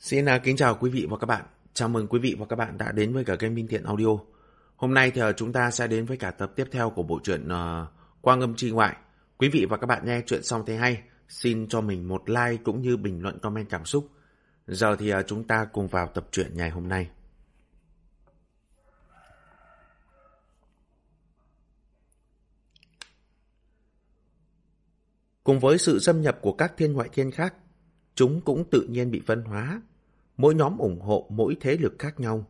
Xin à, kính chào quý vị và các bạn. Chào mừng quý vị và các bạn đã đến với cả kênh Minh Thiện Audio. Hôm nay thì à, chúng ta sẽ đến với cả tập tiếp theo của bộ truyện à, uh, Quang âm tri ngoại. Quý vị và các bạn nghe chuyện xong thấy hay, xin cho mình một like cũng như bình luận comment cảm xúc. Giờ thì uh, chúng ta cùng vào tập truyện ngày hôm nay. Cùng với sự xâm nhập của các thiên ngoại thiên khác, chúng cũng tự nhiên bị phân hóa, mỗi nhóm ủng hộ mỗi thế lực khác nhau.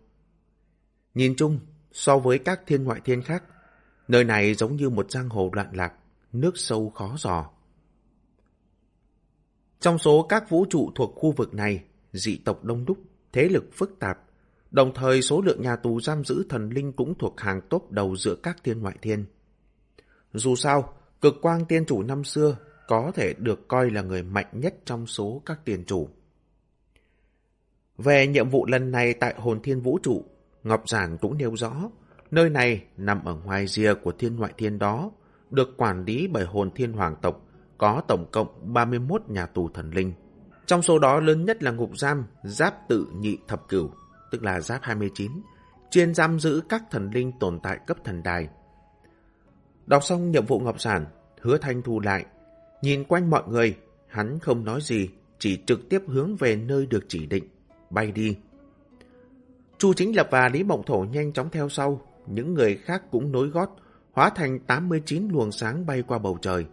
Nhìn chung, so với các thiên ngoại thiên khác, nơi này giống như một giang hồ loạn lạc, nước sâu khó dò. Trong số các vũ trụ thuộc khu vực này, dị tộc đông đúc, thế lực phức tạp, đồng thời số lượng nhà tù giam giữ thần linh cũng thuộc hàng tốt đầu giữa các thiên ngoại thiên. Dù sao, cực quang tiên chủ năm xưa có thể được coi là người mạnh nhất trong số các tiền chủ. Về nhiệm vụ lần này tại hồn thiên vũ trụ, Ngọc Giản cũng nêu rõ, nơi này nằm ở ngoài rìa của thiên ngoại thiên đó, được quản lý bởi hồn thiên hoàng tộc, có tổng cộng 31 nhà tù thần linh. Trong số đó lớn nhất là ngục giam Giáp tự nhị thập cửu, tức là Giáp 29, chuyên giam giữ các thần linh tồn tại cấp thần đài. Đọc xong nhiệm vụ Ngọc Giản, hứa thanh thu lại, nhìn quanh mọi người, hắn không nói gì, chỉ trực tiếp hướng về nơi được chỉ định bay đi. Chu Chính Lập và Lý Mộng Thổ nhanh chóng theo sau, những người khác cũng nối gót, hóa thành 89 luồng sáng bay qua bầu trời.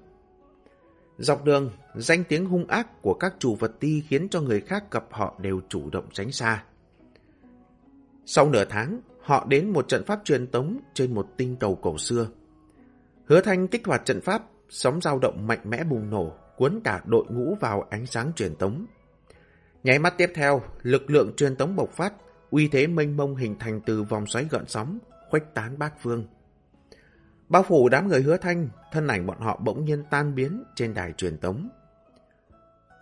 Dọc đường, danh tiếng hung ác của các chủ vật ti khiến cho người khác gặp họ đều chủ động tránh xa. Sau nửa tháng, họ đến một trận pháp truyền tống trên một tinh cầu cổ xưa. Hứa Thanh kích hoạt trận pháp, sóng dao động mạnh mẽ bùng nổ, cuốn cả đội ngũ vào ánh sáng truyền tống. Nháy mắt tiếp theo, lực lượng truyền tống bộc phát, uy thế mênh mông hình thành từ vòng xoáy gợn sóng, khuếch tán bát phương. Bao phủ đám người hứa thanh, thân ảnh bọn họ bỗng nhiên tan biến trên đài truyền tống.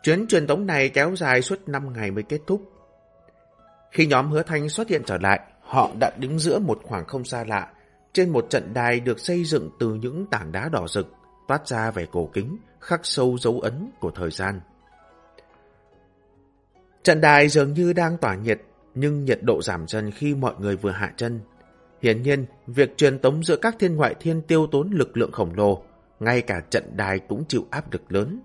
Chuyến truyền tống này kéo dài suốt 5 ngày mới kết thúc. Khi nhóm hứa thanh xuất hiện trở lại, họ đã đứng giữa một khoảng không xa lạ, trên một trận đài được xây dựng từ những tảng đá đỏ rực, toát ra vẻ cổ kính, khắc sâu dấu ấn của thời gian. Trận đài dường như đang tỏa nhiệt, nhưng nhiệt độ giảm dần khi mọi người vừa hạ chân. Hiển nhiên, việc truyền tống giữa các thiên ngoại thiên tiêu tốn lực lượng khổng lồ, ngay cả trận đài cũng chịu áp lực lớn.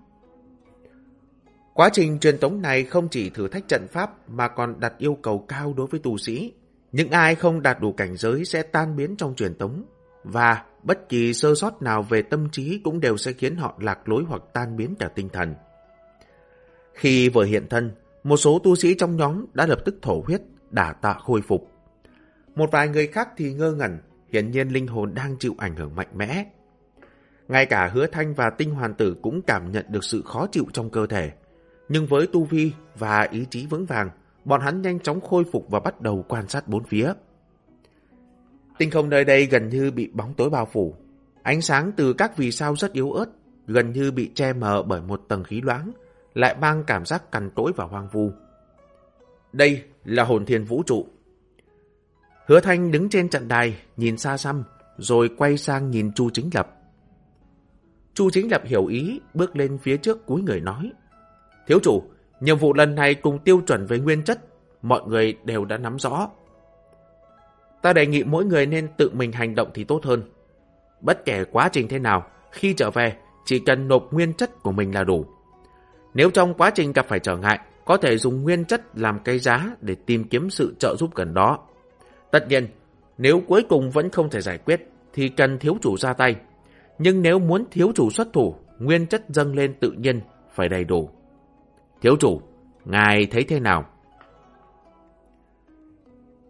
Quá trình truyền tống này không chỉ thử thách trận pháp mà còn đặt yêu cầu cao đối với tù sĩ. Những ai không đạt đủ cảnh giới sẽ tan biến trong truyền tống, và bất kỳ sơ sót nào về tâm trí cũng đều sẽ khiến họ lạc lối hoặc tan biến cả tinh thần. Khi vừa hiện thân, một số tu sĩ trong nhóm đã lập tức thổ huyết, đả tạ khôi phục. Một vài người khác thì ngơ ngẩn, hiển nhiên linh hồn đang chịu ảnh hưởng mạnh mẽ. Ngay cả hứa thanh và tinh hoàn tử cũng cảm nhận được sự khó chịu trong cơ thể. Nhưng với tu vi và ý chí vững vàng, bọn hắn nhanh chóng khôi phục và bắt đầu quan sát bốn phía. Tinh không nơi đây gần như bị bóng tối bao phủ. Ánh sáng từ các vì sao rất yếu ớt, gần như bị che mờ bởi một tầng khí loãng, lại mang cảm giác cằn tối và hoang vu. Đây là hồn thiên vũ trụ. Hứa Thanh đứng trên trận đài, nhìn xa xăm, rồi quay sang nhìn Chu Chính Lập. Chu Chính Lập hiểu ý, bước lên phía trước cuối người nói. Thiếu chủ, nhiệm vụ lần này cùng tiêu chuẩn về nguyên chất, mọi người đều đã nắm rõ. Ta đề nghị mỗi người nên tự mình hành động thì tốt hơn. Bất kể quá trình thế nào, khi trở về, chỉ cần nộp nguyên chất của mình là đủ. Nếu trong quá trình gặp phải trở ngại, có thể dùng nguyên chất làm cây giá để tìm kiếm sự trợ giúp gần đó. Tất nhiên, nếu cuối cùng vẫn không thể giải quyết, thì cần thiếu chủ ra tay. Nhưng nếu muốn thiếu chủ xuất thủ, nguyên chất dâng lên tự nhiên, phải đầy đủ. Thiếu chủ, ngài thấy thế nào?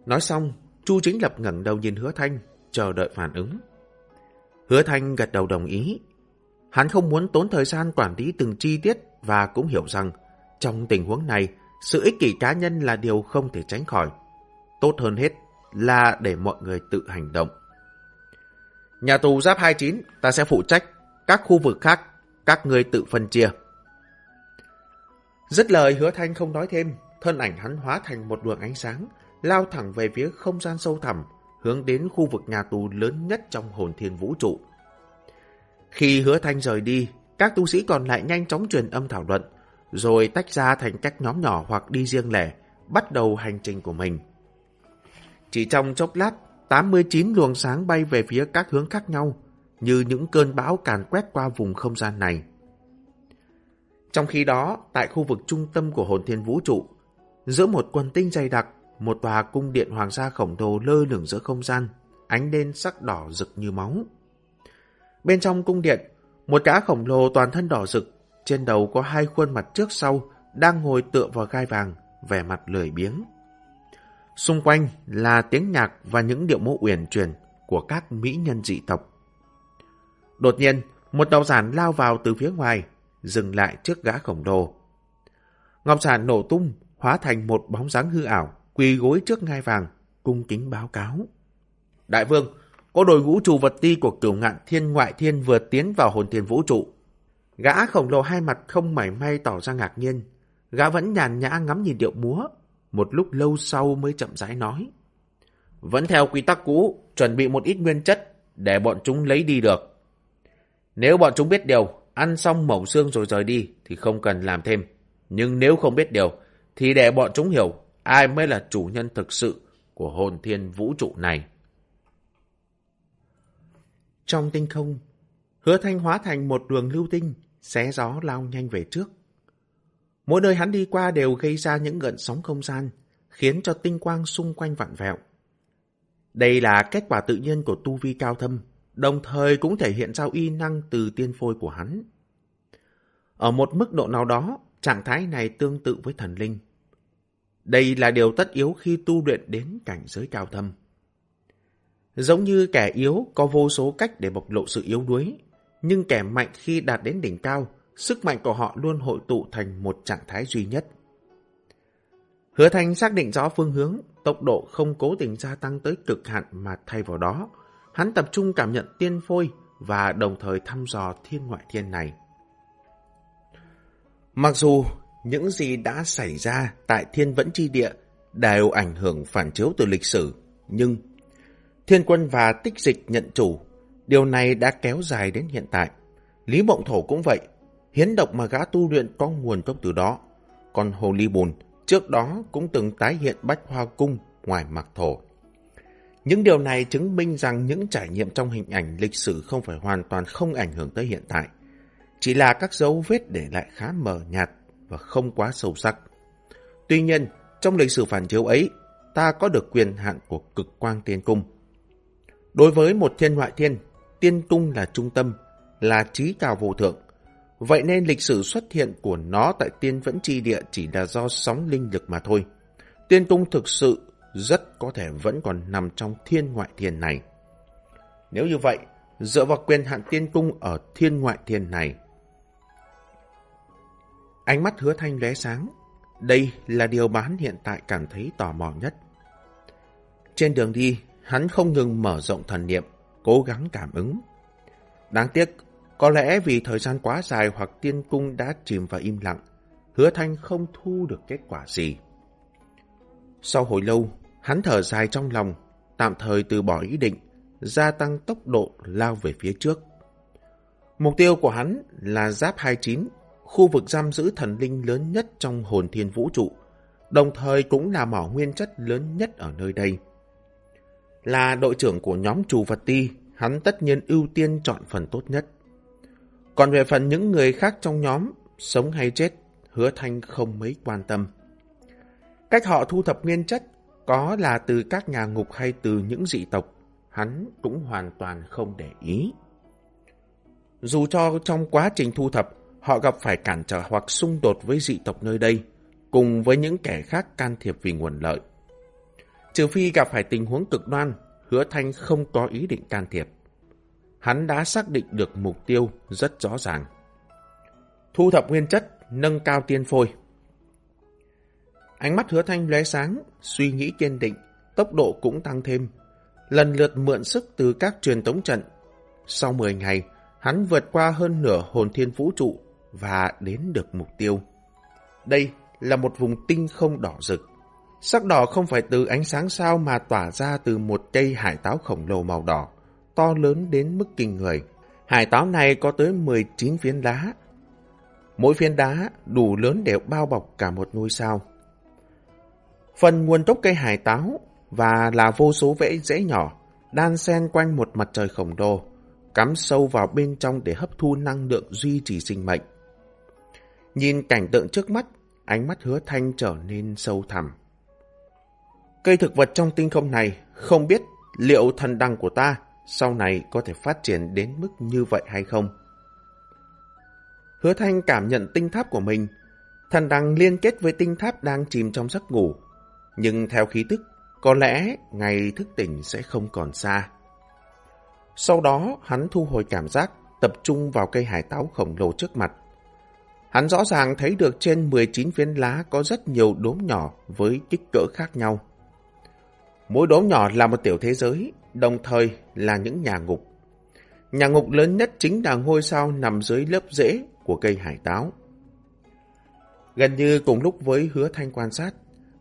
Nói xong, Chu Chính Lập ngẩng đầu nhìn Hứa Thanh, chờ đợi phản ứng. Hứa Thanh gật đầu đồng ý. Hắn không muốn tốn thời gian quản lý từng chi tiết và cũng hiểu rằng trong tình huống này, sự ích kỷ cá nhân là điều không thể tránh khỏi. Tốt hơn hết là để mọi người tự hành động. Nhà tù giáp 29, ta sẽ phụ trách. Các khu vực khác, các người tự phân chia. Dứt lời hứa thanh không nói thêm, thân ảnh hắn hóa thành một luồng ánh sáng, lao thẳng về phía không gian sâu thẳm, hướng đến khu vực nhà tù lớn nhất trong hồn thiên vũ trụ. Khi hứa thanh rời đi, các tu sĩ còn lại nhanh chóng truyền âm thảo luận, rồi tách ra thành các nhóm nhỏ hoặc đi riêng lẻ, bắt đầu hành trình của mình. Chỉ trong chốc lát, 89 luồng sáng bay về phía các hướng khác nhau, như những cơn bão càn quét qua vùng không gian này. Trong khi đó, tại khu vực trung tâm của hồn thiên vũ trụ, giữa một quần tinh dày đặc, một tòa cung điện hoàng gia khổng lồ lơ lửng giữa không gian, ánh lên sắc đỏ rực như máu. Bên trong cung điện, một gã khổng lồ toàn thân đỏ rực, trên đầu có hai khuôn mặt trước sau, đang ngồi tựa vào gai vàng, vẻ mặt lười biếng. Xung quanh là tiếng nhạc và những điệu múa uyển chuyển của các mỹ nhân dị tộc. Đột nhiên, một đầu giản lao vào từ phía ngoài, dừng lại trước gã khổng lồ. Ngọc giản nổ tung, hóa thành một bóng dáng hư ảo, quỳ gối trước ngai vàng, cung kính báo cáo. Đại vương, có đội ngũ trù vật ti của cửu ngạn thiên ngoại thiên vừa tiến vào hồn thiên vũ trụ. Gã khổng lồ hai mặt không mảy may tỏ ra ngạc nhiên. Gã vẫn nhàn nhã ngắm nhìn điệu múa, một lúc lâu sau mới chậm rãi nói. Vẫn theo quy tắc cũ, chuẩn bị một ít nguyên chất để bọn chúng lấy đi được. Nếu bọn chúng biết điều, ăn xong mẩu xương rồi rời đi thì không cần làm thêm. Nhưng nếu không biết điều, thì để bọn chúng hiểu ai mới là chủ nhân thực sự của hồn thiên vũ trụ này. Trong tinh không, hứa thanh hóa thành một đường lưu tinh, xé gió lao nhanh về trước. Mỗi nơi hắn đi qua đều gây ra những gợn sóng không gian, khiến cho tinh quang xung quanh vặn vẹo. Đây là kết quả tự nhiên của tu vi cao thâm, đồng thời cũng thể hiện ra y năng từ tiên phôi của hắn. Ở một mức độ nào đó, trạng thái này tương tự với thần linh. Đây là điều tất yếu khi tu luyện đến cảnh giới cao thâm. Giống như kẻ yếu có vô số cách để bộc lộ sự yếu đuối, nhưng kẻ mạnh khi đạt đến đỉnh cao, sức mạnh của họ luôn hội tụ thành một trạng thái duy nhất. Hứa Thanh xác định rõ phương hướng, tốc độ không cố tình gia tăng tới cực hạn mà thay vào đó, hắn tập trung cảm nhận tiên phôi và đồng thời thăm dò thiên ngoại thiên này. Mặc dù những gì đã xảy ra tại thiên vẫn chi địa đều ảnh hưởng phản chiếu từ lịch sử, nhưng thiên quân và tích dịch nhận chủ, điều này đã kéo dài đến hiện tại. Lý Mộng Thổ cũng vậy, hiến độc mà gã tu luyện có nguồn gốc từ đó. Còn Hồ Ly Bồn trước đó cũng từng tái hiện bách hoa cung ngoài mạc thổ. Những điều này chứng minh rằng những trải nghiệm trong hình ảnh lịch sử không phải hoàn toàn không ảnh hưởng tới hiện tại. Chỉ là các dấu vết để lại khá mờ nhạt và không quá sâu sắc. Tuy nhiên, trong lịch sử phản chiếu ấy, ta có được quyền hạn của cực quang tiên cung. Đối với một thiên ngoại thiên, tiên cung là trung tâm, là trí cao vô thượng. Vậy nên lịch sử xuất hiện của nó tại tiên vẫn chi địa chỉ là do sóng linh lực mà thôi. Tiên cung thực sự rất có thể vẫn còn nằm trong thiên ngoại thiên này. Nếu như vậy, dựa vào quyền hạn tiên cung ở thiên ngoại thiên này, Ánh mắt hứa thanh lóe sáng. Đây là điều bán hiện tại cảm thấy tò mò nhất. Trên đường đi, hắn không ngừng mở rộng thần niệm, cố gắng cảm ứng. Đáng tiếc, có lẽ vì thời gian quá dài hoặc tiên cung đã chìm vào im lặng, hứa thanh không thu được kết quả gì. Sau hồi lâu, hắn thở dài trong lòng, tạm thời từ bỏ ý định, gia tăng tốc độ lao về phía trước. Mục tiêu của hắn là giáp 29 khu vực giam giữ thần linh lớn nhất trong hồn thiên vũ trụ, đồng thời cũng là mỏ nguyên chất lớn nhất ở nơi đây. Là đội trưởng của nhóm trù vật ti, hắn tất nhiên ưu tiên chọn phần tốt nhất. Còn về phần những người khác trong nhóm, sống hay chết, hứa thanh không mấy quan tâm. Cách họ thu thập nguyên chất, có là từ các nhà ngục hay từ những dị tộc, hắn cũng hoàn toàn không để ý. Dù cho trong quá trình thu thập, họ gặp phải cản trở hoặc xung đột với dị tộc nơi đây, cùng với những kẻ khác can thiệp vì nguồn lợi. Trừ phi gặp phải tình huống cực đoan, hứa thanh không có ý định can thiệp. Hắn đã xác định được mục tiêu rất rõ ràng. Thu thập nguyên chất, nâng cao tiên phôi. Ánh mắt hứa thanh lóe sáng, suy nghĩ kiên định, tốc độ cũng tăng thêm. Lần lượt mượn sức từ các truyền tống trận. Sau 10 ngày, hắn vượt qua hơn nửa hồn thiên vũ trụ và đến được mục tiêu. Đây là một vùng tinh không đỏ rực. Sắc đỏ không phải từ ánh sáng sao mà tỏa ra từ một cây hải táo khổng lồ màu đỏ, to lớn đến mức kinh người. Hải táo này có tới 19 phiến đá. Mỗi phiến đá đủ lớn để bao bọc cả một ngôi sao. Phần nguồn gốc cây hải táo và là vô số vẽ rễ nhỏ, đan xen quanh một mặt trời khổng lồ, cắm sâu vào bên trong để hấp thu năng lượng duy trì sinh mệnh. Nhìn cảnh tượng trước mắt, ánh mắt hứa thanh trở nên sâu thẳm. Cây thực vật trong tinh không này không biết liệu thần đăng của ta sau này có thể phát triển đến mức như vậy hay không. Hứa thanh cảm nhận tinh tháp của mình, thần đăng liên kết với tinh tháp đang chìm trong giấc ngủ. Nhưng theo khí tức, có lẽ ngày thức tỉnh sẽ không còn xa. Sau đó, hắn thu hồi cảm giác, tập trung vào cây hải táo khổng lồ trước mặt. Hắn rõ ràng thấy được trên 19 viên lá có rất nhiều đốm nhỏ với kích cỡ khác nhau. Mỗi đốm nhỏ là một tiểu thế giới, đồng thời là những nhà ngục. Nhà ngục lớn nhất chính là ngôi sao nằm dưới lớp rễ của cây hải táo. Gần như cùng lúc với hứa thanh quan sát,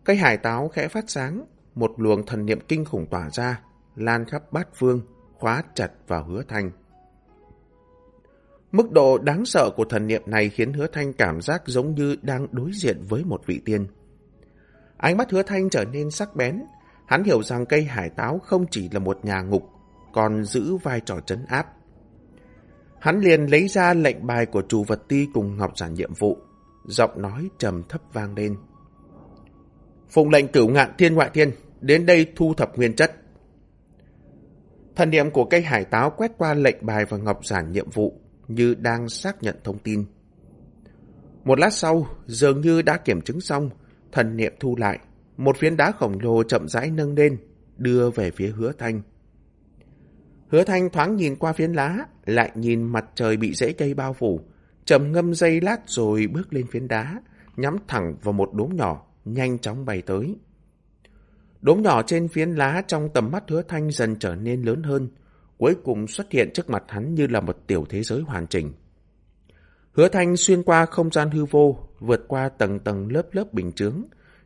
cây hải táo khẽ phát sáng, một luồng thần niệm kinh khủng tỏa ra, lan khắp bát phương, khóa chặt vào hứa thanh. Mức độ đáng sợ của thần niệm này khiến hứa thanh cảm giác giống như đang đối diện với một vị tiên. Ánh mắt hứa thanh trở nên sắc bén, hắn hiểu rằng cây hải táo không chỉ là một nhà ngục, còn giữ vai trò trấn áp. Hắn liền lấy ra lệnh bài của chủ vật ti cùng ngọc giản nhiệm vụ, giọng nói trầm thấp vang lên. Phụng lệnh cửu ngạn thiên ngoại thiên, đến đây thu thập nguyên chất. Thần niệm của cây hải táo quét qua lệnh bài và ngọc giản nhiệm vụ như đang xác nhận thông tin. Một lát sau, dường như đã kiểm chứng xong, thần niệm thu lại, một phiến đá khổng lồ chậm rãi nâng lên, đưa về phía hứa thanh. Hứa thanh thoáng nhìn qua phiến lá, lại nhìn mặt trời bị rễ cây bao phủ, trầm ngâm dây lát rồi bước lên phiến đá, nhắm thẳng vào một đốm nhỏ, nhanh chóng bay tới. Đốm nhỏ trên phiến lá trong tầm mắt hứa thanh dần trở nên lớn hơn, cuối cùng xuất hiện trước mặt hắn như là một tiểu thế giới hoàn chỉnh. Hứa thanh xuyên qua không gian hư vô, vượt qua tầng tầng lớp lớp bình chướng.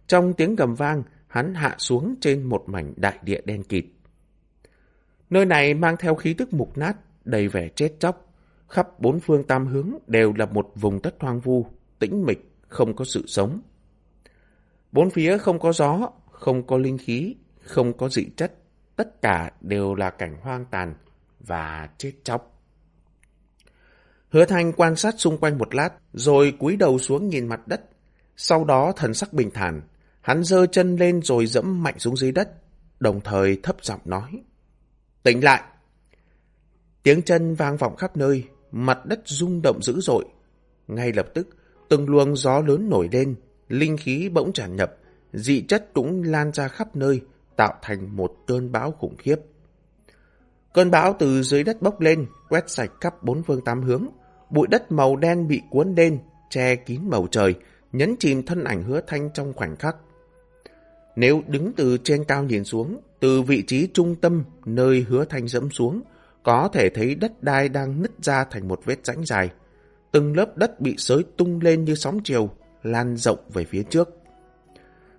Trong tiếng gầm vang, hắn hạ xuống trên một mảnh đại địa đen kịt. Nơi này mang theo khí tức mục nát, đầy vẻ chết chóc. Khắp bốn phương tam hướng đều là một vùng đất hoang vu, tĩnh mịch, không có sự sống. Bốn phía không có gió, không có linh khí, không có dị chất, tất cả đều là cảnh hoang tàn và chết chóc. Hứa Thanh quan sát xung quanh một lát, rồi cúi đầu xuống nhìn mặt đất. Sau đó thần sắc bình thản, hắn giơ chân lên rồi dẫm mạnh xuống dưới đất, đồng thời thấp giọng nói. Tỉnh lại! Tiếng chân vang vọng khắp nơi, mặt đất rung động dữ dội. Ngay lập tức, từng luồng gió lớn nổi lên, linh khí bỗng tràn nhập, dị chất cũng lan ra khắp nơi, tạo thành một cơn bão khủng khiếp. Cơn bão từ dưới đất bốc lên, quét sạch khắp bốn phương tám hướng. Bụi đất màu đen bị cuốn lên, che kín bầu trời, nhấn chìm thân ảnh hứa thanh trong khoảnh khắc. Nếu đứng từ trên cao nhìn xuống, từ vị trí trung tâm nơi hứa thanh dẫm xuống, có thể thấy đất đai đang nứt ra thành một vết rãnh dài. Từng lớp đất bị sới tung lên như sóng chiều, lan rộng về phía trước.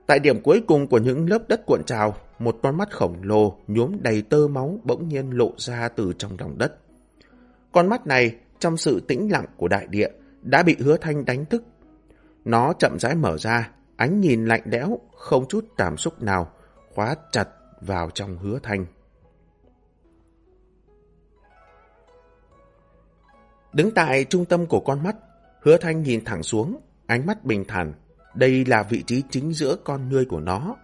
Tại điểm cuối cùng của những lớp đất cuộn trào, một con mắt khổng lồ nhuốm đầy tơ máu bỗng nhiên lộ ra từ trong lòng đất. Con mắt này, trong sự tĩnh lặng của đại địa, đã bị hứa thanh đánh thức. Nó chậm rãi mở ra, ánh nhìn lạnh lẽo, không chút cảm xúc nào, khóa chặt vào trong hứa thanh. Đứng tại trung tâm của con mắt, hứa thanh nhìn thẳng xuống, ánh mắt bình thản. Đây là vị trí chính giữa con nuôi của nó.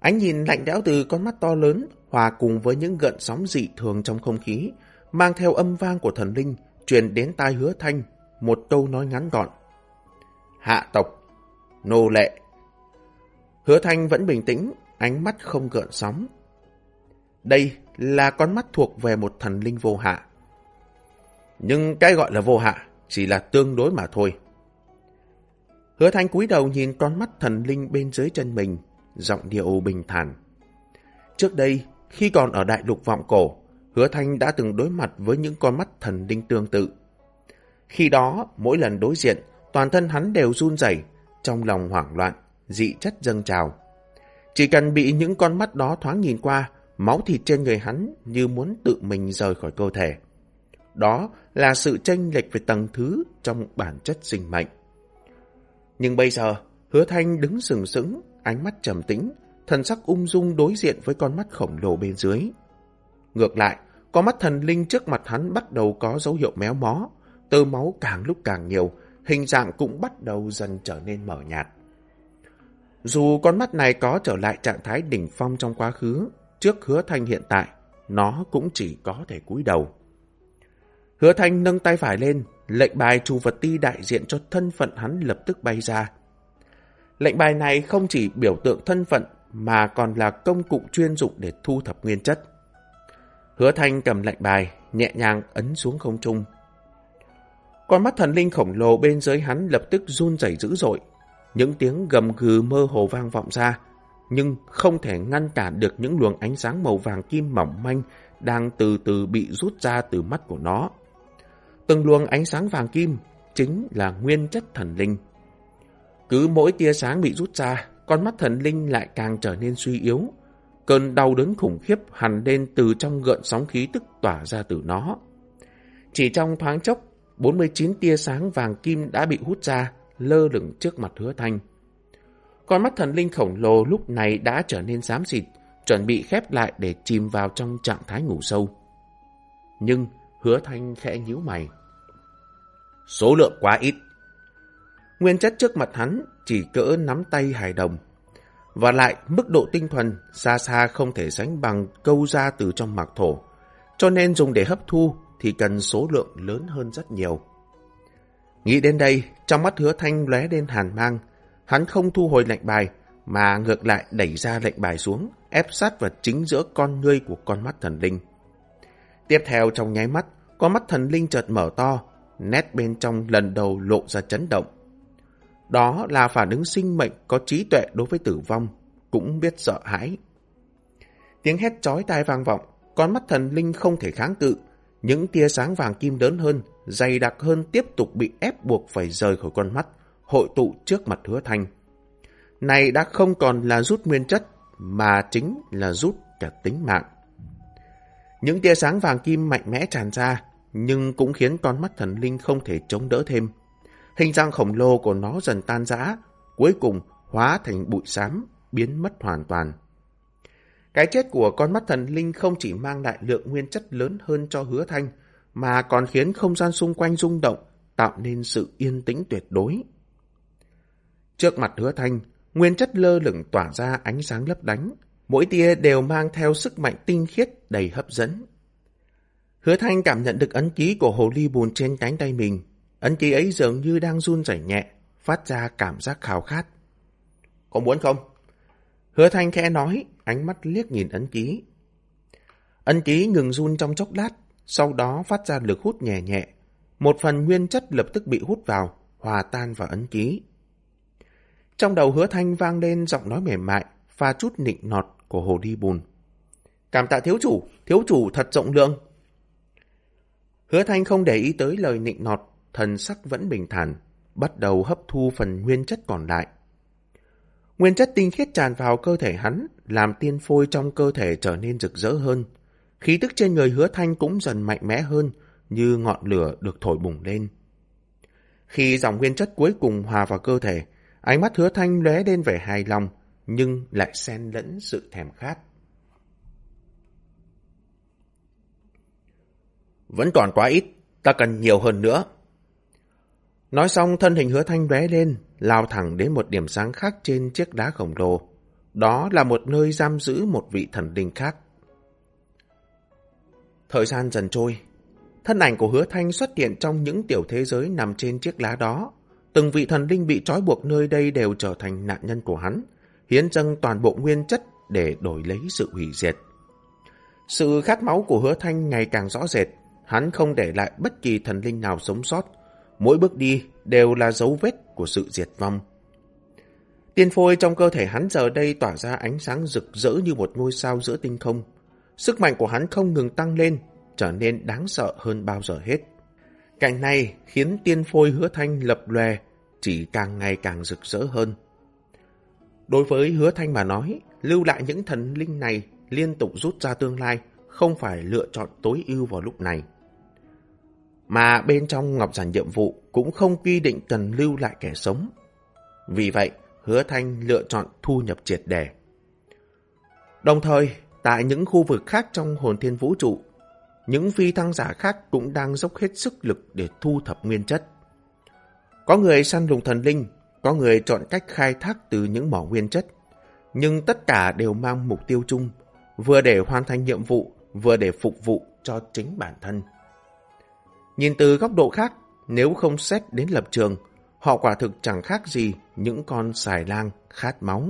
Ánh nhìn lạnh lẽo từ con mắt to lớn, hòa cùng với những gợn sóng dị thường trong không khí, mang theo âm vang của thần linh, truyền đến tai hứa thanh, một câu nói ngắn gọn. Hạ tộc, nô lệ. Hứa thanh vẫn bình tĩnh, ánh mắt không gợn sóng. Đây là con mắt thuộc về một thần linh vô hạ. Nhưng cái gọi là vô hạ chỉ là tương đối mà thôi. Hứa thanh cúi đầu nhìn con mắt thần linh bên dưới chân mình, giọng điệu bình thản. Trước đây, khi còn ở đại lục vọng cổ, Hứa Thanh đã từng đối mặt với những con mắt thần linh tương tự. Khi đó, mỗi lần đối diện, toàn thân hắn đều run rẩy, trong lòng hoảng loạn, dị chất dâng trào. Chỉ cần bị những con mắt đó thoáng nhìn qua, máu thịt trên người hắn như muốn tự mình rời khỏi cơ thể. Đó là sự chênh lệch về tầng thứ trong bản chất sinh mệnh. Nhưng bây giờ, Hứa Thanh đứng sừng sững, ánh mắt trầm tĩnh, thần sắc ung dung đối diện với con mắt khổng lồ bên dưới. Ngược lại, con mắt thần linh trước mặt hắn bắt đầu có dấu hiệu méo mó, tơ máu càng lúc càng nhiều, hình dạng cũng bắt đầu dần trở nên mở nhạt. Dù con mắt này có trở lại trạng thái đỉnh phong trong quá khứ, trước hứa thanh hiện tại, nó cũng chỉ có thể cúi đầu. Hứa thanh nâng tay phải lên, lệnh bài trù vật ti đại diện cho thân phận hắn lập tức bay ra. Lệnh bài này không chỉ biểu tượng thân phận mà còn là công cụ chuyên dụng để thu thập nguyên chất. Hứa thanh cầm lệnh bài, nhẹ nhàng ấn xuống không trung. Con mắt thần linh khổng lồ bên dưới hắn lập tức run rẩy dữ dội. Những tiếng gầm gừ mơ hồ vang vọng ra, nhưng không thể ngăn cản được những luồng ánh sáng màu vàng kim mỏng manh đang từ từ bị rút ra từ mắt của nó. Từng luồng ánh sáng vàng kim chính là nguyên chất thần linh. Cứ mỗi tia sáng bị rút ra, con mắt thần linh lại càng trở nên suy yếu. Cơn đau đớn khủng khiếp hằn lên từ trong gợn sóng khí tức tỏa ra từ nó. Chỉ trong thoáng chốc, 49 tia sáng vàng kim đã bị hút ra, lơ lửng trước mặt hứa thanh. Con mắt thần linh khổng lồ lúc này đã trở nên xám xịt, chuẩn bị khép lại để chìm vào trong trạng thái ngủ sâu. Nhưng hứa thanh khẽ nhíu mày. Số lượng quá ít. Nguyên chất trước mặt hắn chỉ cỡ nắm tay hài đồng. Và lại mức độ tinh thuần xa xa không thể sánh bằng câu ra từ trong mạc thổ. Cho nên dùng để hấp thu thì cần số lượng lớn hơn rất nhiều. Nghĩ đến đây, trong mắt hứa thanh lóe lên hàn mang, hắn không thu hồi lệnh bài, mà ngược lại đẩy ra lệnh bài xuống, ép sát vào chính giữa con ngươi của con mắt thần linh. Tiếp theo trong nháy mắt, con mắt thần linh chợt mở to, nét bên trong lần đầu lộ ra chấn động. Đó là phản ứng sinh mệnh có trí tuệ đối với tử vong, cũng biết sợ hãi. Tiếng hét chói tai vang vọng, con mắt thần linh không thể kháng cự, những tia sáng vàng kim lớn hơn, dày đặc hơn tiếp tục bị ép buộc phải rời khỏi con mắt, hội tụ trước mặt hứa thanh. Này đã không còn là rút nguyên chất, mà chính là rút cả tính mạng. Những tia sáng vàng kim mạnh mẽ tràn ra, nhưng cũng khiến con mắt thần linh không thể chống đỡ thêm. Hình dạng khổng lồ của nó dần tan rã, cuối cùng hóa thành bụi xám, biến mất hoàn toàn. Cái chết của con mắt thần linh không chỉ mang lại lượng nguyên chất lớn hơn cho hứa thanh, mà còn khiến không gian xung quanh rung động, tạo nên sự yên tĩnh tuyệt đối. Trước mặt hứa thanh, nguyên chất lơ lửng tỏa ra ánh sáng lấp đánh, mỗi tia đều mang theo sức mạnh tinh khiết đầy hấp dẫn. Hứa thanh cảm nhận được ấn ký của hồ ly bùn trên cánh tay mình, ấn ký ấy dường như đang run rẩy nhẹ, phát ra cảm giác khao khát. Có muốn không? Hứa thanh khẽ nói, ánh mắt liếc nhìn ấn ký. Ấn ký ngừng run trong chốc lát, sau đó phát ra lực hút nhẹ nhẹ. Một phần nguyên chất lập tức bị hút vào, hòa tan vào ấn ký. Trong đầu hứa thanh vang lên giọng nói mềm mại, pha chút nịnh nọt của hồ đi bùn. Cảm tạ thiếu chủ, thiếu chủ thật rộng lượng. Hứa thanh không để ý tới lời nịnh nọt, thần sắc vẫn bình thản, bắt đầu hấp thu phần nguyên chất còn lại. Nguyên chất tinh khiết tràn vào cơ thể hắn, làm tiên phôi trong cơ thể trở nên rực rỡ hơn. Khí tức trên người hứa thanh cũng dần mạnh mẽ hơn, như ngọn lửa được thổi bùng lên. Khi dòng nguyên chất cuối cùng hòa vào cơ thể, ánh mắt hứa thanh lóe lên vẻ hài lòng, nhưng lại xen lẫn sự thèm khát. Vẫn còn quá ít, ta cần nhiều hơn nữa. Nói xong thân hình hứa thanh lóe lên, lao thẳng đến một điểm sáng khác trên chiếc đá khổng lồ. Đó là một nơi giam giữ một vị thần linh khác. Thời gian dần trôi, thân ảnh của hứa thanh xuất hiện trong những tiểu thế giới nằm trên chiếc lá đó. Từng vị thần linh bị trói buộc nơi đây đều trở thành nạn nhân của hắn, hiến dâng toàn bộ nguyên chất để đổi lấy sự hủy diệt. Sự khát máu của hứa thanh ngày càng rõ rệt, hắn không để lại bất kỳ thần linh nào sống sót, mỗi bước đi đều là dấu vết của sự diệt vong. Tiên phôi trong cơ thể hắn giờ đây tỏa ra ánh sáng rực rỡ như một ngôi sao giữa tinh không. Sức mạnh của hắn không ngừng tăng lên, trở nên đáng sợ hơn bao giờ hết. Cảnh này khiến tiên phôi hứa thanh lập lòe, chỉ càng ngày càng rực rỡ hơn. Đối với hứa thanh mà nói, lưu lại những thần linh này liên tục rút ra tương lai, không phải lựa chọn tối ưu vào lúc này. Mà bên trong ngọc giản nhiệm vụ cũng không quy định cần lưu lại kẻ sống. Vì vậy, hứa thanh lựa chọn thu nhập triệt đề. Đồng thời, tại những khu vực khác trong hồn thiên vũ trụ, những phi thăng giả khác cũng đang dốc hết sức lực để thu thập nguyên chất. Có người săn lùng thần linh, có người chọn cách khai thác từ những mỏ nguyên chất, nhưng tất cả đều mang mục tiêu chung, vừa để hoàn thành nhiệm vụ, vừa để phục vụ cho chính bản thân. Nhìn từ góc độ khác, nếu không xét đến lập trường, họ quả thực chẳng khác gì những con xài lang khát máu.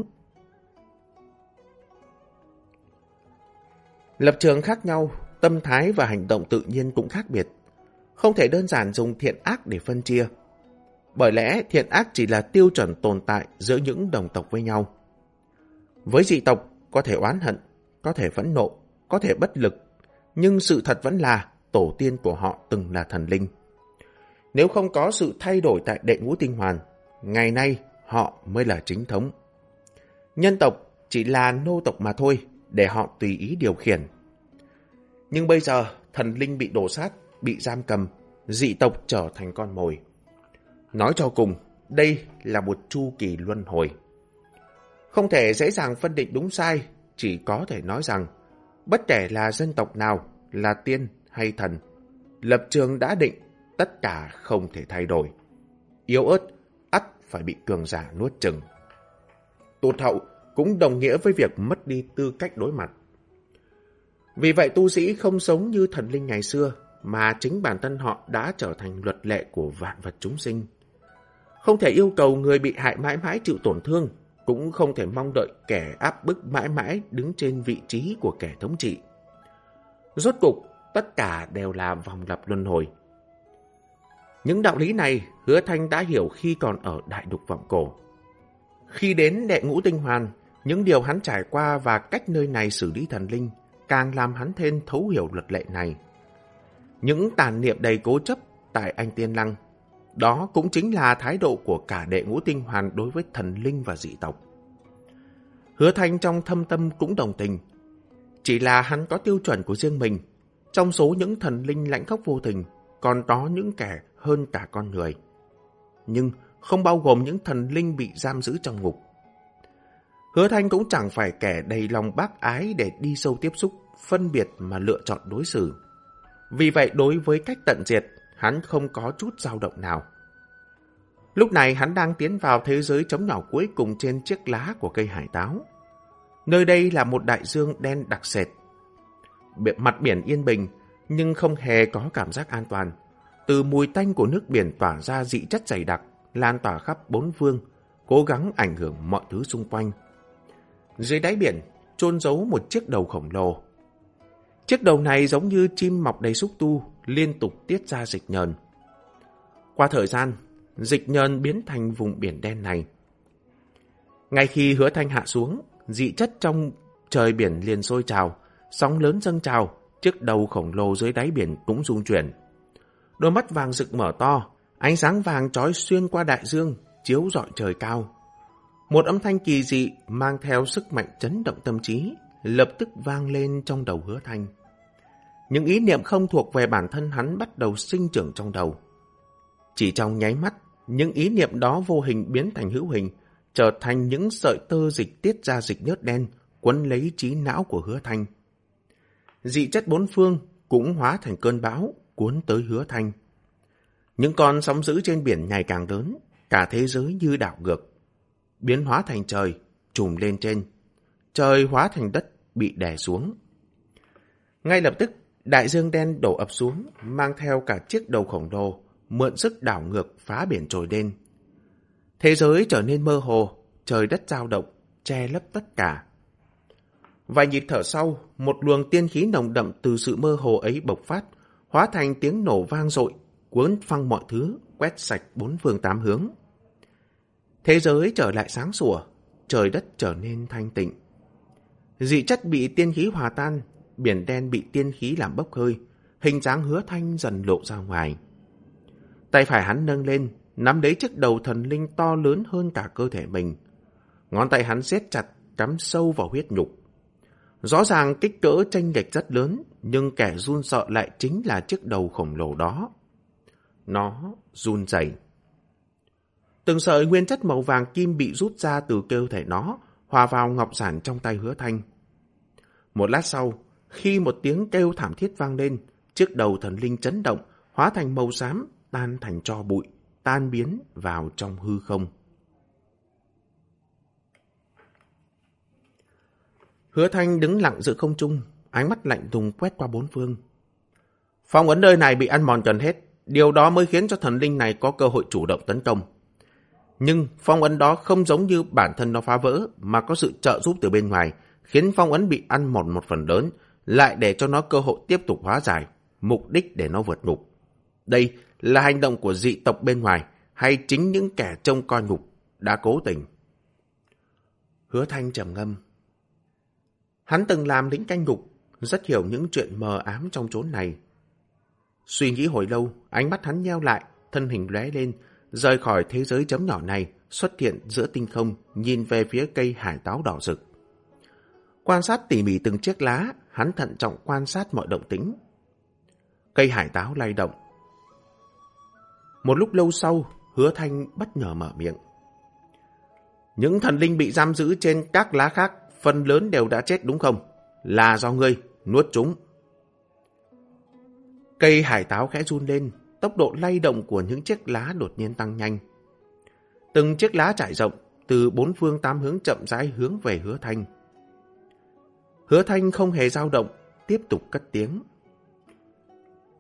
Lập trường khác nhau, tâm thái và hành động tự nhiên cũng khác biệt. Không thể đơn giản dùng thiện ác để phân chia. Bởi lẽ thiện ác chỉ là tiêu chuẩn tồn tại giữa những đồng tộc với nhau. Với dị tộc, có thể oán hận, có thể phẫn nộ, có thể bất lực, nhưng sự thật vẫn là tổ tiên của họ từng là thần linh. Nếu không có sự thay đổi tại đệ ngũ tinh hoàn, ngày nay họ mới là chính thống. Nhân tộc chỉ là nô tộc mà thôi, để họ tùy ý điều khiển. Nhưng bây giờ, thần linh bị đổ sát, bị giam cầm, dị tộc trở thành con mồi. Nói cho cùng, đây là một chu kỳ luân hồi. Không thể dễ dàng phân định đúng sai, chỉ có thể nói rằng, bất kể là dân tộc nào, là tiên hay thần, lập trường đã định, tất cả không thể thay đổi. Yếu ớt, ắt phải bị cường giả nuốt chừng. Tụt hậu cũng đồng nghĩa với việc mất đi tư cách đối mặt. Vì vậy tu sĩ không sống như thần linh ngày xưa, mà chính bản thân họ đã trở thành luật lệ của vạn vật chúng sinh. Không thể yêu cầu người bị hại mãi mãi chịu tổn thương, cũng không thể mong đợi kẻ áp bức mãi mãi đứng trên vị trí của kẻ thống trị. Rốt cục, tất cả đều là vòng lặp luân hồi. Những đạo lý này, hứa thanh đã hiểu khi còn ở đại đục vọng cổ. Khi đến đệ ngũ tinh hoàn, những điều hắn trải qua và cách nơi này xử lý thần linh càng làm hắn thêm thấu hiểu luật lệ này. Những tàn niệm đầy cố chấp tại anh Tiên Lăng, đó cũng chính là thái độ của cả đệ ngũ tinh hoàn đối với thần linh và dị tộc. Hứa Thanh trong thâm tâm cũng đồng tình. Chỉ là hắn có tiêu chuẩn của riêng mình. Trong số những thần linh lãnh khóc vô tình, còn có những kẻ hơn cả con người. Nhưng không bao gồm những thần linh bị giam giữ trong ngục. Hứa Thanh cũng chẳng phải kẻ đầy lòng bác ái để đi sâu tiếp xúc, phân biệt mà lựa chọn đối xử. Vì vậy đối với cách tận diệt, hắn không có chút dao động nào. Lúc này hắn đang tiến vào thế giới chấm nhỏ cuối cùng trên chiếc lá của cây hải táo. Nơi đây là một đại dương đen đặc sệt. Mặt biển yên bình, nhưng không hề có cảm giác an toàn. Từ mùi tanh của nước biển tỏa ra dị chất dày đặc, lan tỏa khắp bốn phương, cố gắng ảnh hưởng mọi thứ xung quanh. Dưới đáy biển, chôn giấu một chiếc đầu khổng lồ. Chiếc đầu này giống như chim mọc đầy xúc tu, liên tục tiết ra dịch nhờn. Qua thời gian, dịch nhờn biến thành vùng biển đen này. Ngay khi hứa thanh hạ xuống, dị chất trong trời biển liền sôi trào, sóng lớn dâng trào, chiếc đầu khổng lồ dưới đáy biển cũng rung chuyển. Đôi mắt vàng rực mở to, ánh sáng vàng trói xuyên qua đại dương, chiếu rọi trời cao. Một âm thanh kỳ dị mang theo sức mạnh chấn động tâm trí, lập tức vang lên trong đầu hứa thanh. Những ý niệm không thuộc về bản thân hắn bắt đầu sinh trưởng trong đầu. Chỉ trong nháy mắt, những ý niệm đó vô hình biến thành hữu hình, trở thành những sợi tơ dịch tiết ra dịch nhớt đen, quấn lấy trí não của hứa thanh. Dị chất bốn phương cũng hóa thành cơn bão, cuốn tới hứa thanh. Những con sóng dữ trên biển ngày càng lớn, cả thế giới như đảo ngược. Biến hóa thành trời, trùm lên trên. Trời hóa thành đất, bị đè xuống. Ngay lập tức, đại dương đen đổ ập xuống, mang theo cả chiếc đầu khổng lồ, mượn sức đảo ngược phá biển trồi đen. Thế giới trở nên mơ hồ, trời đất dao động, che lấp tất cả. Vài nhịp thở sau, một luồng tiên khí nồng đậm từ sự mơ hồ ấy bộc phát, hóa thành tiếng nổ vang dội, cuốn phăng mọi thứ, quét sạch bốn phương tám hướng. Thế giới trở lại sáng sủa, trời đất trở nên thanh tịnh. Dị chất bị tiên khí hòa tan, biển đen bị tiên khí làm bốc hơi, hình dáng hứa thanh dần lộ ra ngoài. Tay phải hắn nâng lên, nắm lấy chiếc đầu thần linh to lớn hơn cả cơ thể mình. Ngón tay hắn siết chặt, cắm sâu vào huyết nhục. Rõ ràng kích cỡ tranh lệch rất lớn, nhưng kẻ run sợ lại chính là chiếc đầu khổng lồ đó. Nó run rẩy. Từng sợi nguyên chất màu vàng kim bị rút ra từ cơ thể nó, hòa vào ngọc giản trong tay hứa thanh. Một lát sau, khi một tiếng kêu thảm thiết vang lên, chiếc đầu thần linh chấn động, hóa thành màu xám, tan thành cho bụi, tan biến vào trong hư không. Hứa Thanh đứng lặng giữa không trung, ánh mắt lạnh lùng quét qua bốn phương. Phong ấn nơi này bị ăn mòn gần hết, điều đó mới khiến cho thần linh này có cơ hội chủ động tấn công. Nhưng phong ấn đó không giống như bản thân nó phá vỡ, mà có sự trợ giúp từ bên ngoài, khiến phong ấn bị ăn mòn một phần lớn, lại để cho nó cơ hội tiếp tục hóa giải, mục đích để nó vượt ngục. Đây là hành động của dị tộc bên ngoài, hay chính những kẻ trông coi ngục đã cố tình. Hứa Thanh trầm ngâm. Hắn từng làm lính canh ngục, rất hiểu những chuyện mờ ám trong chốn này. Suy nghĩ hồi lâu, ánh mắt hắn nheo lại, thân hình lóe lên, rời khỏi thế giới chấm nhỏ này, xuất hiện giữa tinh không, nhìn về phía cây hải táo đỏ rực. Quan sát tỉ mỉ từng chiếc lá, hắn thận trọng quan sát mọi động tĩnh. Cây hải táo lay động. Một lúc lâu sau, hứa thanh bất ngờ mở miệng. Những thần linh bị giam giữ trên các lá khác, phần lớn đều đã chết đúng không? Là do ngươi, nuốt chúng. Cây hải táo khẽ run lên, tốc độ lay động của những chiếc lá đột nhiên tăng nhanh. Từng chiếc lá trải rộng, từ bốn phương tám hướng chậm rãi hướng về hứa thanh. Hứa thanh không hề dao động, tiếp tục cất tiếng.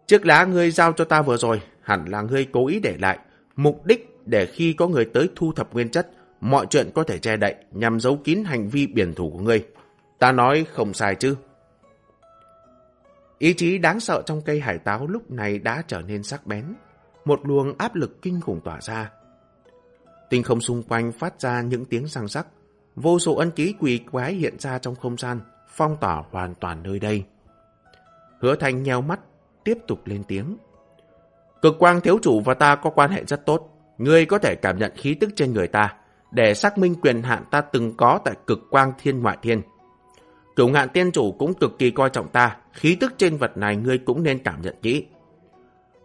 Chiếc lá ngươi giao cho ta vừa rồi, hẳn là ngươi cố ý để lại, mục đích để khi có người tới thu thập nguyên chất, mọi chuyện có thể che đậy nhằm giấu kín hành vi biển thủ của ngươi. Ta nói không sai chứ. Ý chí đáng sợ trong cây hải táo lúc này đã trở nên sắc bén. Một luồng áp lực kinh khủng tỏa ra. Tinh không xung quanh phát ra những tiếng răng rắc. Vô số ân ký quỷ quái hiện ra trong không gian, phong tỏa hoàn toàn nơi đây. Hứa thành nheo mắt, tiếp tục lên tiếng. Cực quang thiếu chủ và ta có quan hệ rất tốt. Ngươi có thể cảm nhận khí tức trên người ta, để xác minh quyền hạn ta từng có tại cực quang thiên ngoại thiên. Cửu ngạn tiên chủ cũng cực kỳ coi trọng ta, khí tức trên vật này ngươi cũng nên cảm nhận kỹ.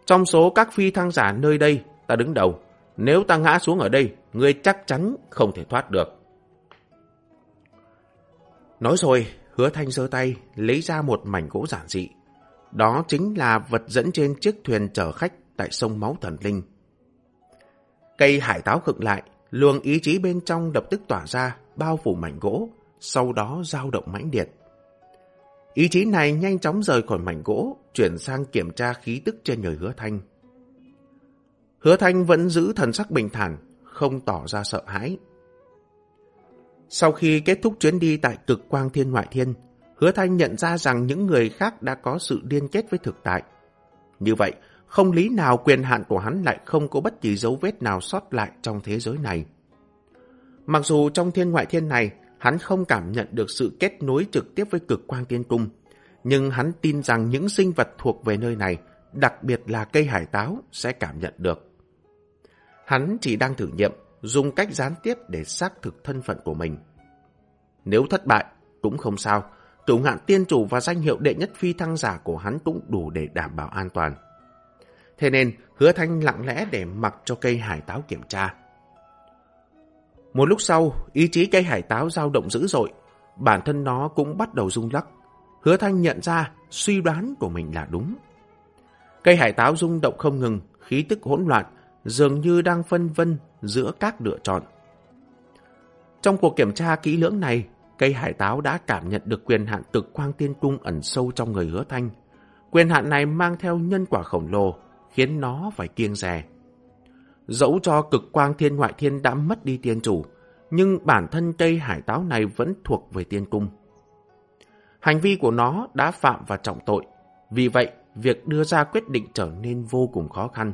Trong số các phi thăng giả nơi đây, ta đứng đầu. Nếu ta ngã xuống ở đây, ngươi chắc chắn không thể thoát được. Nói rồi, hứa thanh giơ tay, lấy ra một mảnh gỗ giản dị. Đó chính là vật dẫn trên chiếc thuyền chở khách tại sông Máu Thần Linh. Cây hải táo khựng lại, luồng ý chí bên trong lập tức tỏa ra, bao phủ mảnh gỗ, sau đó dao động mãnh liệt. Ý chí này nhanh chóng rời khỏi mảnh gỗ, chuyển sang kiểm tra khí tức trên người hứa thanh. Hứa thanh vẫn giữ thần sắc bình thản, không tỏ ra sợ hãi. Sau khi kết thúc chuyến đi tại cực quang thiên ngoại thiên, hứa thanh nhận ra rằng những người khác đã có sự liên kết với thực tại. Như vậy, không lý nào quyền hạn của hắn lại không có bất kỳ dấu vết nào sót lại trong thế giới này. Mặc dù trong thiên ngoại thiên này, hắn không cảm nhận được sự kết nối trực tiếp với cực quang tiên cung, nhưng hắn tin rằng những sinh vật thuộc về nơi này, đặc biệt là cây hải táo, sẽ cảm nhận được. Hắn chỉ đang thử nghiệm, dùng cách gián tiếp để xác thực thân phận của mình. Nếu thất bại, cũng không sao, cửu ngạn tiên chủ và danh hiệu đệ nhất phi thăng giả của hắn cũng đủ để đảm bảo an toàn. Thế nên, hứa thanh lặng lẽ để mặc cho cây hải táo kiểm tra. Một lúc sau, ý chí cây hải táo dao động dữ dội, bản thân nó cũng bắt đầu rung lắc. Hứa thanh nhận ra suy đoán của mình là đúng. Cây hải táo rung động không ngừng, khí tức hỗn loạn, dường như đang phân vân giữa các lựa chọn. Trong cuộc kiểm tra kỹ lưỡng này, cây hải táo đã cảm nhận được quyền hạn cực quang tiên cung ẩn sâu trong người hứa thanh. Quyền hạn này mang theo nhân quả khổng lồ, khiến nó phải kiêng rè. Dẫu cho cực quang thiên ngoại thiên đã mất đi tiên chủ, nhưng bản thân cây hải táo này vẫn thuộc về tiên cung. Hành vi của nó đã phạm và trọng tội, vì vậy việc đưa ra quyết định trở nên vô cùng khó khăn.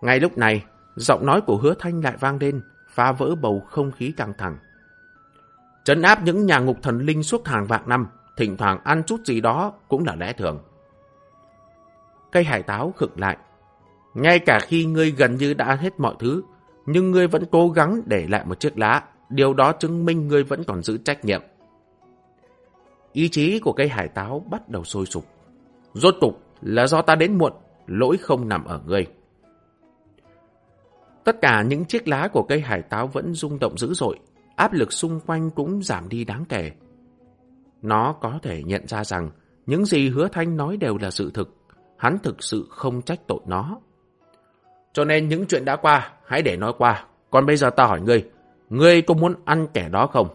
Ngay lúc này, giọng nói của hứa thanh lại vang lên, phá vỡ bầu không khí căng thẳng. Trấn áp những nhà ngục thần linh suốt hàng vạn năm, thỉnh thoảng ăn chút gì đó cũng là lẽ thường. Cây hải táo khựng lại, ngay cả khi ngươi gần như đã hết mọi thứ, nhưng ngươi vẫn cố gắng để lại một chiếc lá. Điều đó chứng minh ngươi vẫn còn giữ trách nhiệm. Ý chí của cây hải táo bắt đầu sôi sục. Rốt cục là do ta đến muộn, lỗi không nằm ở ngươi. Tất cả những chiếc lá của cây hải táo vẫn rung động dữ dội, áp lực xung quanh cũng giảm đi đáng kể. Nó có thể nhận ra rằng những gì hứa thanh nói đều là sự thực, hắn thực sự không trách tội nó. Cho nên những chuyện đã qua, hãy để nói qua. Còn bây giờ ta hỏi ngươi, ngươi có muốn ăn kẻ đó không?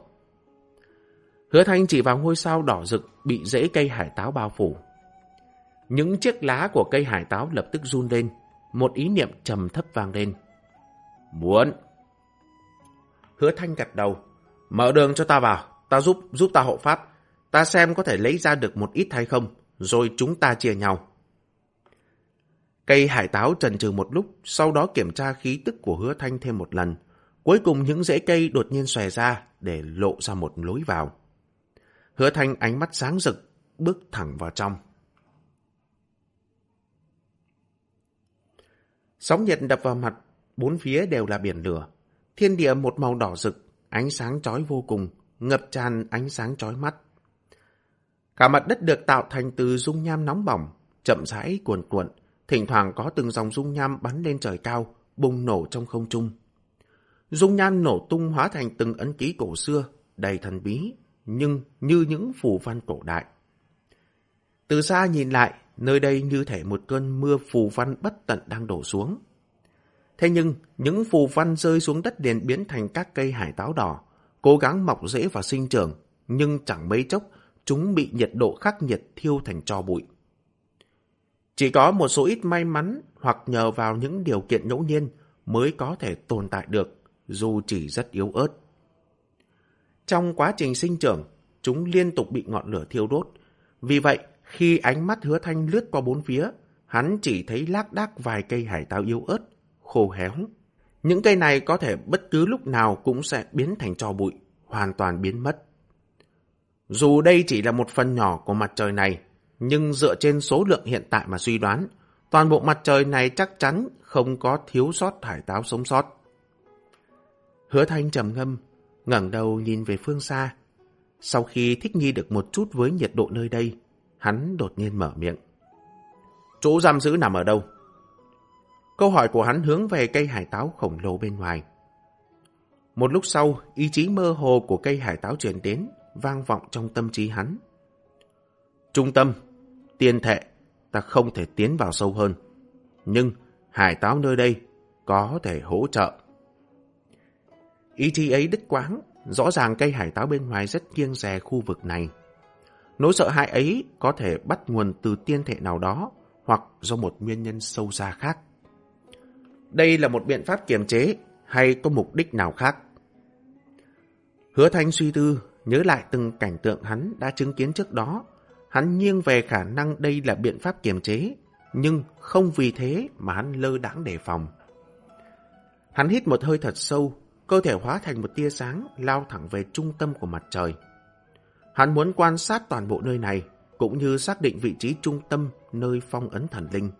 Hứa thanh chỉ vào ngôi sao đỏ rực bị rễ cây hải táo bao phủ. Những chiếc lá của cây hải táo lập tức run lên, một ý niệm trầm thấp vang lên. Muốn. Hứa thanh gật đầu. Mở đường cho ta vào, ta giúp giúp ta hộ pháp. Ta xem có thể lấy ra được một ít hay không, rồi chúng ta chia nhau. Cây hải táo trần trừ một lúc, sau đó kiểm tra khí tức của hứa thanh thêm một lần. Cuối cùng những rễ cây đột nhiên xòe ra để lộ ra một lối vào. Hứa thanh ánh mắt sáng rực, bước thẳng vào trong. Sóng nhiệt đập vào mặt, bốn phía đều là biển lửa. Thiên địa một màu đỏ rực, ánh sáng chói vô cùng, ngập tràn ánh sáng chói mắt. Cả mặt đất được tạo thành từ dung nham nóng bỏng, chậm rãi cuồn cuộn, thỉnh thoảng có từng dòng dung nham bắn lên trời cao, bùng nổ trong không trung. Dung nham nổ tung hóa thành từng ấn ký cổ xưa, đầy thần bí, nhưng như những phù văn cổ đại. Từ xa nhìn lại, nơi đây như thể một cơn mưa phù văn bất tận đang đổ xuống. Thế nhưng, những phù văn rơi xuống đất liền biến thành các cây hải táo đỏ, cố gắng mọc rễ và sinh trưởng, nhưng chẳng mấy chốc chúng bị nhiệt độ khắc nghiệt thiêu thành tro bụi. Chỉ có một số ít may mắn hoặc nhờ vào những điều kiện ngẫu nhiên mới có thể tồn tại được, dù chỉ rất yếu ớt. Trong quá trình sinh trưởng, chúng liên tục bị ngọn lửa thiêu đốt. Vì vậy, khi ánh mắt hứa thanh lướt qua bốn phía, hắn chỉ thấy lác đác vài cây hải táo yếu ớt, khô héo. Những cây này có thể bất cứ lúc nào cũng sẽ biến thành tro bụi, hoàn toàn biến mất. Dù đây chỉ là một phần nhỏ của mặt trời này, nhưng dựa trên số lượng hiện tại mà suy đoán, toàn bộ mặt trời này chắc chắn không có thiếu sót hải táo sống sót. Hứa thanh trầm ngâm, ngẩng đầu nhìn về phương xa. Sau khi thích nghi được một chút với nhiệt độ nơi đây, hắn đột nhiên mở miệng. Chỗ giam giữ nằm ở đâu? Câu hỏi của hắn hướng về cây hải táo khổng lồ bên ngoài. Một lúc sau, ý chí mơ hồ của cây hải táo truyền đến, vang vọng trong tâm trí hắn. Trung tâm, tiên thệ, ta không thể tiến vào sâu hơn. Nhưng hải táo nơi đây có thể hỗ trợ. Ý chí ấy đứt quáng, rõ ràng cây hải táo bên ngoài rất kiêng rè khu vực này. Nỗi sợ hãi ấy có thể bắt nguồn từ tiên thể nào đó hoặc do một nguyên nhân sâu xa khác. Đây là một biện pháp kiềm chế hay có mục đích nào khác? Hứa Thanh suy tư, nhớ lại từng cảnh tượng hắn đã chứng kiến trước đó. Hắn nghiêng về khả năng đây là biện pháp kiềm chế, nhưng không vì thế mà hắn lơ đãng đề phòng. Hắn hít một hơi thật sâu, cơ thể hóa thành một tia sáng lao thẳng về trung tâm của mặt trời. Hắn muốn quan sát toàn bộ nơi này, cũng như xác định vị trí trung tâm nơi phong ấn thần linh.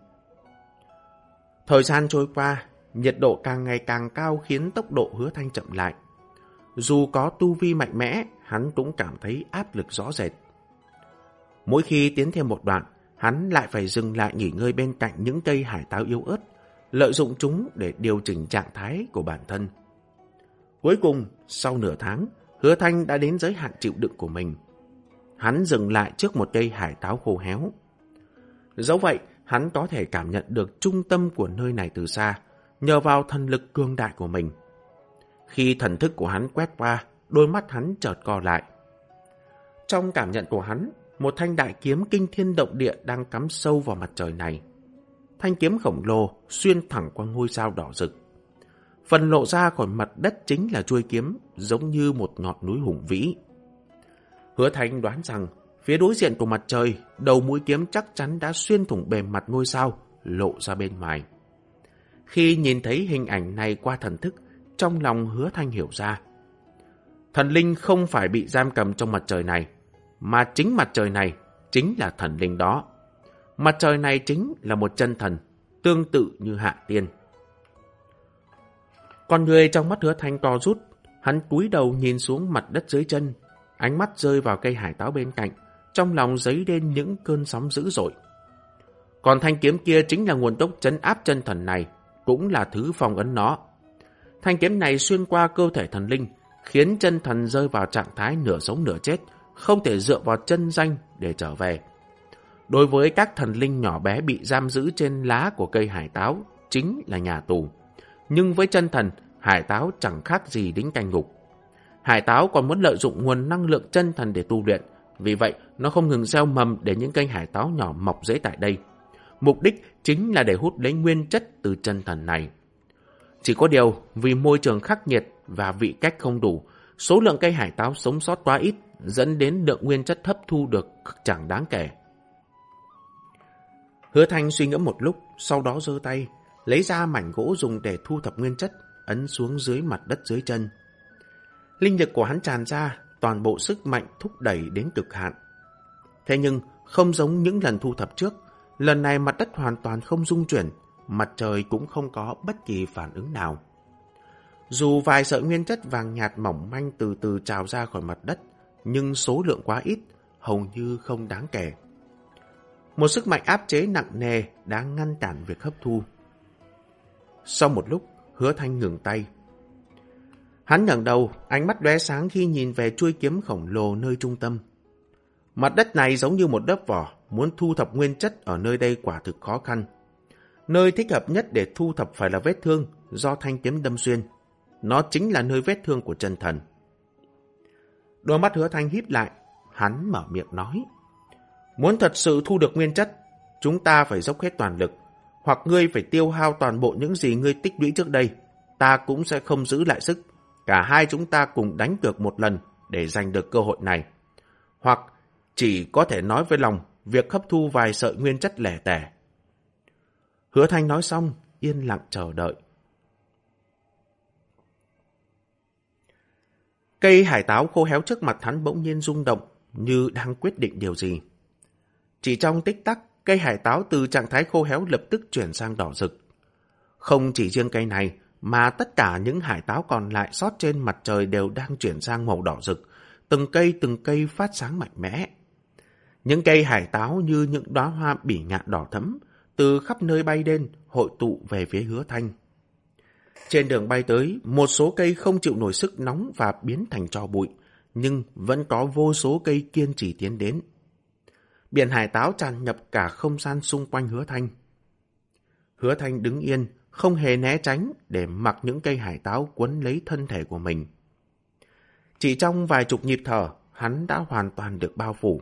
Thời gian trôi qua, nhiệt độ càng ngày càng cao khiến tốc độ hứa thanh chậm lại. Dù có tu vi mạnh mẽ, hắn cũng cảm thấy áp lực rõ rệt. Mỗi khi tiến thêm một đoạn, hắn lại phải dừng lại nghỉ ngơi bên cạnh những cây hải táo yếu ớt, lợi dụng chúng để điều chỉnh trạng thái của bản thân. Cuối cùng, sau nửa tháng, hứa thanh đã đến giới hạn chịu đựng của mình. Hắn dừng lại trước một cây hải táo khô héo. Dẫu vậy, hắn có thể cảm nhận được trung tâm của nơi này từ xa, nhờ vào thần lực cương đại của mình. Khi thần thức của hắn quét qua, đôi mắt hắn chợt co lại. Trong cảm nhận của hắn, một thanh đại kiếm kinh thiên động địa đang cắm sâu vào mặt trời này. Thanh kiếm khổng lồ xuyên thẳng qua ngôi sao đỏ rực. Phần lộ ra khỏi mặt đất chính là chuôi kiếm, giống như một ngọn núi hùng vĩ. Hứa Thanh đoán rằng, phía đối diện của mặt trời, đầu mũi kiếm chắc chắn đã xuyên thủng bề mặt ngôi sao, lộ ra bên ngoài. Khi nhìn thấy hình ảnh này qua thần thức, trong lòng hứa Thanh hiểu ra. Thần linh không phải bị giam cầm trong mặt trời này, mà chính mặt trời này chính là thần linh đó. Mặt trời này chính là một chân thần, tương tự như hạ tiên. Con người trong mắt hứa thanh to rút, hắn cúi đầu nhìn xuống mặt đất dưới chân, ánh mắt rơi vào cây hải táo bên cạnh, trong lòng dấy lên những cơn sóng dữ dội. Còn thanh kiếm kia chính là nguồn tốc chấn áp chân thần này, cũng là thứ phong ấn nó, Thanh kiếm này xuyên qua cơ thể thần linh, khiến chân thần rơi vào trạng thái nửa sống nửa chết, không thể dựa vào chân danh để trở về. Đối với các thần linh nhỏ bé bị giam giữ trên lá của cây hải táo, chính là nhà tù. Nhưng với chân thần, hải táo chẳng khác gì đính canh ngục. Hải táo còn muốn lợi dụng nguồn năng lượng chân thần để tu luyện, vì vậy nó không ngừng gieo mầm để những cây hải táo nhỏ mọc rễ tại đây. Mục đích chính là để hút lấy nguyên chất từ chân thần này. Chỉ có điều, vì môi trường khắc nghiệt và vị cách không đủ, số lượng cây hải táo sống sót quá ít, dẫn đến lượng nguyên chất hấp thu được chẳng đáng kể. Hứa Thanh suy ngẫm một lúc, sau đó giơ tay, lấy ra mảnh gỗ dùng để thu thập nguyên chất, ấn xuống dưới mặt đất dưới chân. Linh lực của hắn tràn ra, toàn bộ sức mạnh thúc đẩy đến cực hạn. Thế nhưng, không giống những lần thu thập trước, lần này mặt đất hoàn toàn không rung chuyển, mặt trời cũng không có bất kỳ phản ứng nào. Dù vài sợi nguyên chất vàng nhạt mỏng manh từ từ trào ra khỏi mặt đất, nhưng số lượng quá ít, hầu như không đáng kể. Một sức mạnh áp chế nặng nề đang ngăn cản việc hấp thu. Sau một lúc, hứa thanh ngừng tay. Hắn ngẩng đầu, ánh mắt lóe sáng khi nhìn về chuôi kiếm khổng lồ nơi trung tâm. Mặt đất này giống như một lớp vỏ, muốn thu thập nguyên chất ở nơi đây quả thực khó khăn. Nơi thích hợp nhất để thu thập phải là vết thương do thanh kiếm đâm xuyên. Nó chính là nơi vết thương của chân thần. Đôi mắt hứa thanh híp lại, hắn mở miệng nói. Muốn thật sự thu được nguyên chất, chúng ta phải dốc hết toàn lực, hoặc ngươi phải tiêu hao toàn bộ những gì ngươi tích lũy trước đây. Ta cũng sẽ không giữ lại sức. Cả hai chúng ta cùng đánh cược một lần để giành được cơ hội này. Hoặc chỉ có thể nói với lòng việc hấp thu vài sợi nguyên chất lẻ tẻ. Hứa Thanh nói xong, yên lặng chờ đợi. Cây hải táo khô héo trước mặt hắn bỗng nhiên rung động, như đang quyết định điều gì. Chỉ trong tích tắc, cây hải táo từ trạng thái khô héo lập tức chuyển sang đỏ rực. Không chỉ riêng cây này, mà tất cả những hải táo còn lại sót trên mặt trời đều đang chuyển sang màu đỏ rực, từng cây từng cây phát sáng mạnh mẽ. Những cây hải táo như những đóa hoa bỉ ngạn đỏ thấm, từ khắp nơi bay lên, hội tụ về phía hứa thanh. Trên đường bay tới, một số cây không chịu nổi sức nóng và biến thành trò bụi, nhưng vẫn có vô số cây kiên trì tiến đến. Biển hải táo tràn nhập cả không gian xung quanh hứa thanh. Hứa thanh đứng yên, không hề né tránh để mặc những cây hải táo quấn lấy thân thể của mình. Chỉ trong vài chục nhịp thở, hắn đã hoàn toàn được bao phủ.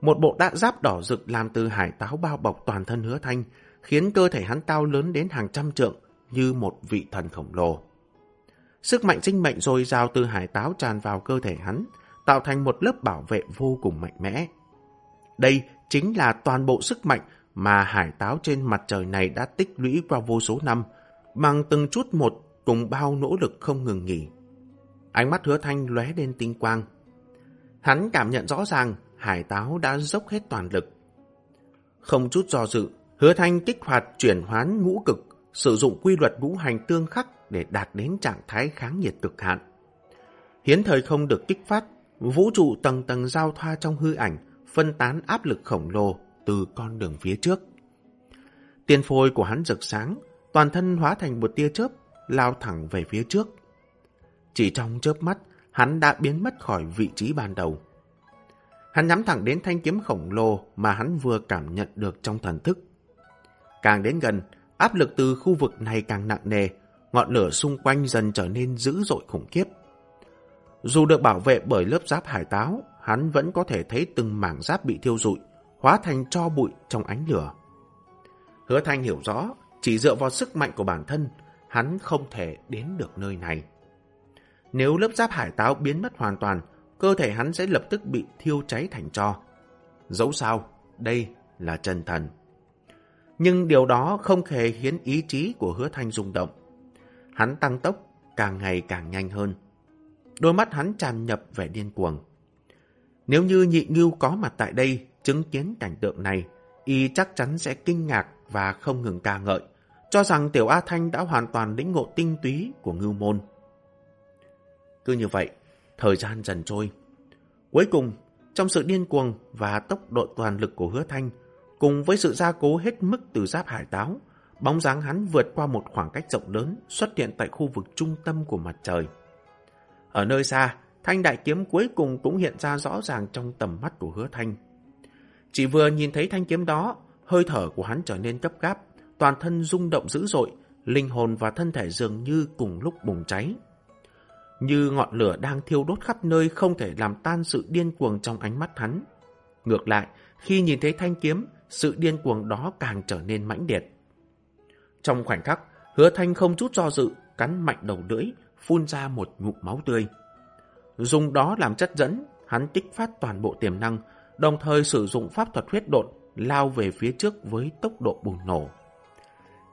Một bộ đạn giáp đỏ rực làm từ hải táo bao bọc toàn thân hứa thanh, khiến cơ thể hắn cao lớn đến hàng trăm trượng, như một vị thần khổng lồ. Sức mạnh sinh mệnh dồi dào từ hải táo tràn vào cơ thể hắn, tạo thành một lớp bảo vệ vô cùng mạnh mẽ. Đây chính là toàn bộ sức mạnh mà hải táo trên mặt trời này đã tích lũy qua vô số năm, bằng từng chút một cùng bao nỗ lực không ngừng nghỉ. Ánh mắt hứa thanh lóe lên tinh quang. Hắn cảm nhận rõ ràng hải táo đã dốc hết toàn lực. Không chút do dự, hứa thanh kích hoạt chuyển hoán ngũ cực, sử dụng quy luật ngũ hành tương khắc để đạt đến trạng thái kháng nhiệt cực hạn. Hiến thời không được kích phát, vũ trụ tầng tầng giao thoa trong hư ảnh, phân tán áp lực khổng lồ từ con đường phía trước. Tiền phôi của hắn rực sáng, toàn thân hóa thành một tia chớp, lao thẳng về phía trước. Chỉ trong chớp mắt, hắn đã biến mất khỏi vị trí ban đầu. Hắn nhắm thẳng đến thanh kiếm khổng lồ mà hắn vừa cảm nhận được trong thần thức. Càng đến gần, áp lực từ khu vực này càng nặng nề, ngọn lửa xung quanh dần trở nên dữ dội khủng khiếp. Dù được bảo vệ bởi lớp giáp hải táo, hắn vẫn có thể thấy từng mảng giáp bị thiêu rụi, hóa thành cho bụi trong ánh lửa. Hứa Thanh hiểu rõ, chỉ dựa vào sức mạnh của bản thân, hắn không thể đến được nơi này. Nếu lớp giáp hải táo biến mất hoàn toàn, cơ thể hắn sẽ lập tức bị thiêu cháy thành tro. Dẫu sao, đây là chân thần. Nhưng điều đó không hề khiến ý chí của hứa thanh rung động. Hắn tăng tốc, càng ngày càng nhanh hơn. Đôi mắt hắn tràn nhập vẻ điên cuồng. Nếu như nhị ngưu có mặt tại đây, chứng kiến cảnh tượng này, y chắc chắn sẽ kinh ngạc và không ngừng ca ngợi, cho rằng Tiểu A Thanh đã hoàn toàn lĩnh ngộ tinh túy của ngưu môn. Cứ như vậy, thời gian dần trôi. Cuối cùng, trong sự điên cuồng và tốc độ toàn lực của hứa thanh, cùng với sự gia cố hết mức từ giáp hải táo, bóng dáng hắn vượt qua một khoảng cách rộng lớn, xuất hiện tại khu vực trung tâm của mặt trời. Ở nơi xa, thanh đại kiếm cuối cùng cũng hiện ra rõ ràng trong tầm mắt của hứa thanh. Chỉ vừa nhìn thấy thanh kiếm đó, hơi thở của hắn trở nên cấp gáp, toàn thân rung động dữ dội, linh hồn và thân thể dường như cùng lúc bùng cháy. Như ngọn lửa đang thiêu đốt khắp nơi không thể làm tan sự điên cuồng trong ánh mắt hắn. Ngược lại, khi nhìn thấy thanh kiếm, sự điên cuồng đó càng trở nên mãnh liệt. Trong khoảnh khắc, hứa thanh không chút do dự, cắn mạnh đầu lưỡi, phun ra một ngụm máu tươi. Dùng đó làm chất dẫn, hắn tích phát toàn bộ tiềm năng, đồng thời sử dụng pháp thuật huyết độn, lao về phía trước với tốc độ bùng nổ.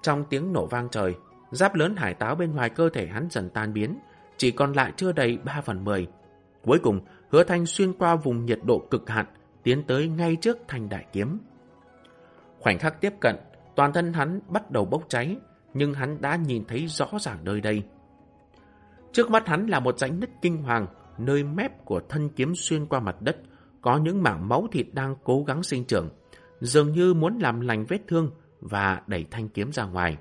Trong tiếng nổ vang trời, giáp lớn hải táo bên ngoài cơ thể hắn dần tan biến, chỉ còn lại chưa đầy 3 phần 10. Cuối cùng, hứa thanh xuyên qua vùng nhiệt độ cực hạn, tiến tới ngay trước thanh đại kiếm. Khoảnh khắc tiếp cận, toàn thân hắn bắt đầu bốc cháy, nhưng hắn đã nhìn thấy rõ ràng nơi đây. Trước mắt hắn là một rãnh nứt kinh hoàng, nơi mép của thân kiếm xuyên qua mặt đất, có những mảng máu thịt đang cố gắng sinh trưởng, dường như muốn làm lành vết thương và đẩy thanh kiếm ra ngoài.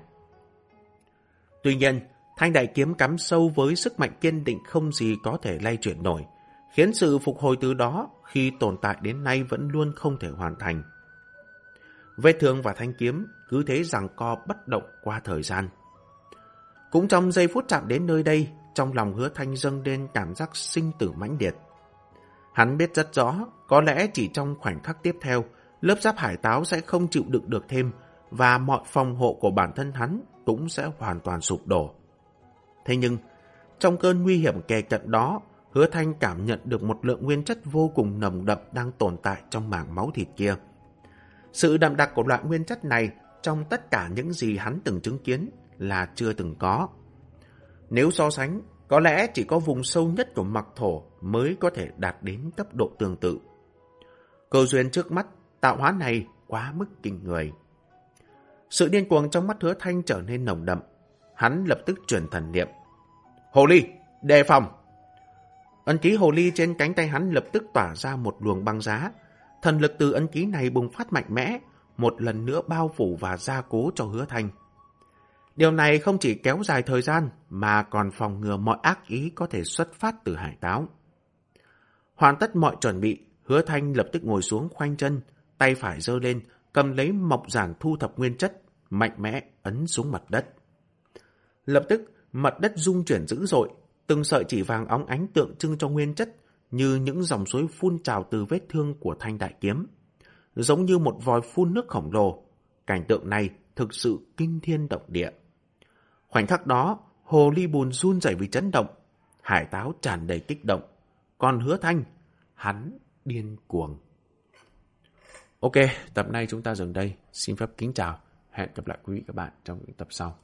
Tuy nhiên, thanh đại kiếm cắm sâu với sức mạnh kiên định không gì có thể lay chuyển nổi, khiến sự phục hồi từ đó khi tồn tại đến nay vẫn luôn không thể hoàn thành. Vết thương và thanh kiếm cứ thế rằng co bất động qua thời gian. Cũng trong giây phút chạm đến nơi đây, trong lòng hứa thanh dâng lên cảm giác sinh tử mãnh liệt. Hắn biết rất rõ, có lẽ chỉ trong khoảnh khắc tiếp theo, lớp giáp hải táo sẽ không chịu đựng được thêm và mọi phòng hộ của bản thân hắn cũng sẽ hoàn toàn sụp đổ. Thế nhưng, trong cơn nguy hiểm kề cận đó, hứa thanh cảm nhận được một lượng nguyên chất vô cùng nồng đậm đang tồn tại trong mảng máu thịt kia. Sự đậm đặc của loại nguyên chất này trong tất cả những gì hắn từng chứng kiến là chưa từng có. Nếu so sánh, có lẽ chỉ có vùng sâu nhất của mặc thổ mới có thể đạt đến cấp độ tương tự. Cơ duyên trước mắt, tạo hóa này quá mức kinh người. Sự điên cuồng trong mắt hứa thanh trở nên nồng đậm. Hắn lập tức chuyển thần niệm. Hồ ly, đề phòng! Ấn ký hồ ly trên cánh tay hắn lập tức tỏa ra một luồng băng giá. Thần lực từ ấn ký này bùng phát mạnh mẽ, một lần nữa bao phủ và gia cố cho hứa thanh. Điều này không chỉ kéo dài thời gian mà còn phòng ngừa mọi ác ý có thể xuất phát từ hải táo. Hoàn tất mọi chuẩn bị, hứa thanh lập tức ngồi xuống khoanh chân, tay phải giơ lên, cầm lấy mộc giản thu thập nguyên chất, mạnh mẽ ấn xuống mặt đất. Lập tức, mặt đất rung chuyển dữ dội, từng sợi chỉ vàng óng ánh tượng trưng cho nguyên chất như những dòng suối phun trào từ vết thương của thanh đại kiếm. Giống như một vòi phun nước khổng lồ, cảnh tượng này thực sự kinh thiên động địa. Khoảnh khắc đó, hồ ly bùn run rẩy vì chấn động, hải táo tràn đầy kích động, còn hứa thanh, hắn điên cuồng. Ok, tập này chúng ta dừng đây. Xin phép kính chào. Hẹn gặp lại quý vị các bạn trong những tập sau.